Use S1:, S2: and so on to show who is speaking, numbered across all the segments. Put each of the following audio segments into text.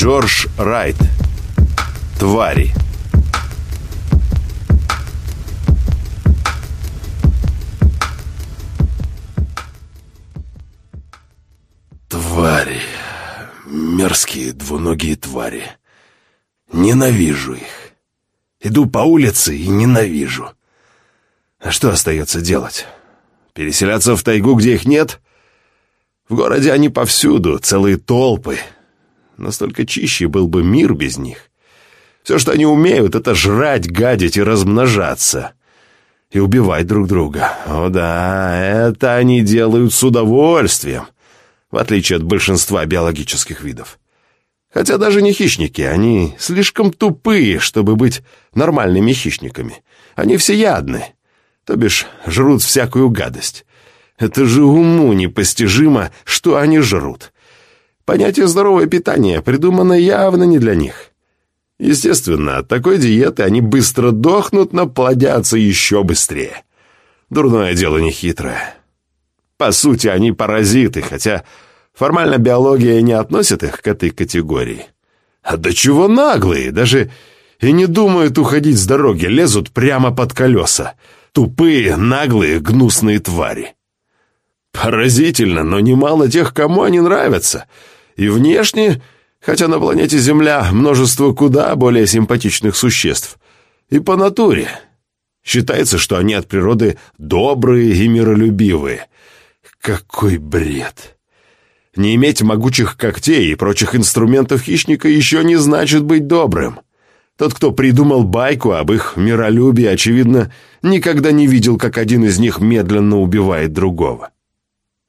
S1: Джордж Райт. Твари. Твари. Мерзкие двуногие твари. Ненавижу их. Иду по улице и ненавижу. А что остается делать? Переселяться в тайгу, где их нет? В городе они повсюду, целые толпы. Настолько чище был бы мир без них. Все, что они умеют, это жрать, гадить и размножаться. И убивать друг друга. О да, это они делают с удовольствием, в отличие от большинства биологических видов. Хотя даже не хищники, они слишком тупые, чтобы быть нормальными хищниками. Они всеядны, то бишь жрут всякую гадость. Это же уму непостижимо, что они жрут. Понятие «здоровое питание» придумано явно не для них. Естественно, от такой диеты они быстро дохнут, но плодятся еще быстрее. Дурное дело нехитрое. По сути, они паразиты, хотя формально биология не относит их к этой категории. А до чего наглые, даже и не думают уходить с дороги, лезут прямо под колеса. Тупые, наглые, гнусные твари. Поразительно, но немало тех, кому они нравятся. И внешне, хотя на планете Земля множество куда более симпатичных существ. И по натуре. Считается, что они от природы добрые и миролюбивые. Какой бред! Не иметь могучих когтей и прочих инструментов хищника еще не значит быть добрым. Тот, кто придумал байку об их миролюбии, очевидно, никогда не видел, как один из них медленно убивает другого.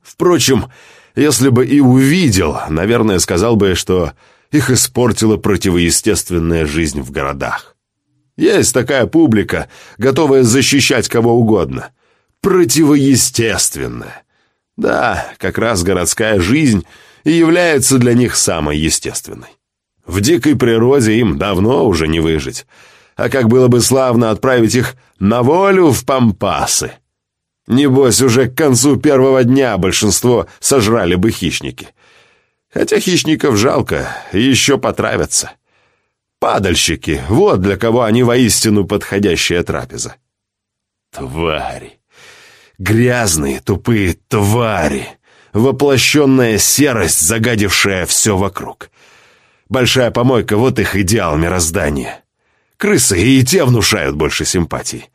S1: Впрочем, если бы и увидел, наверное, сказал бы, что их испортила противоестественная жизнь в городах. Есть такая публика, готовая защищать кого угодно. Противоестественная. Да, как раз городская жизнь и является для них самой естественной. В дикой природе им давно уже не выжить. А как было бы славно отправить их на волю в пампасы. Небось, уже к концу первого дня большинство сожрали бы хищники. Хотя хищников жалко, еще потравятся. Падальщики, вот для кого они воистину подходящая трапеза. Твари. Грязные, тупые твари. Воплощенная серость, загадившая все вокруг. Большая помойка — вот их идеал мироздания. Крысы и те внушают больше симпатий.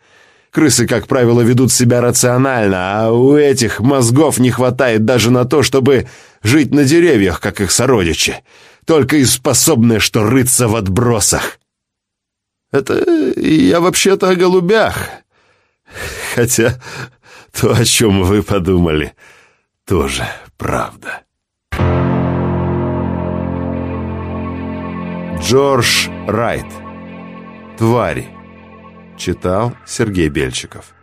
S1: Крысы, как правило, ведут себя рационально, а у этих мозгов не хватает даже на то, чтобы жить на деревьях, как их сородичи, только и способны, что рыться в отбросах. Это я вообще-то о голубях. Хотя то, о чем вы подумали, тоже правда. Джордж Райт. Твари. Читал Сергей Бельчиков.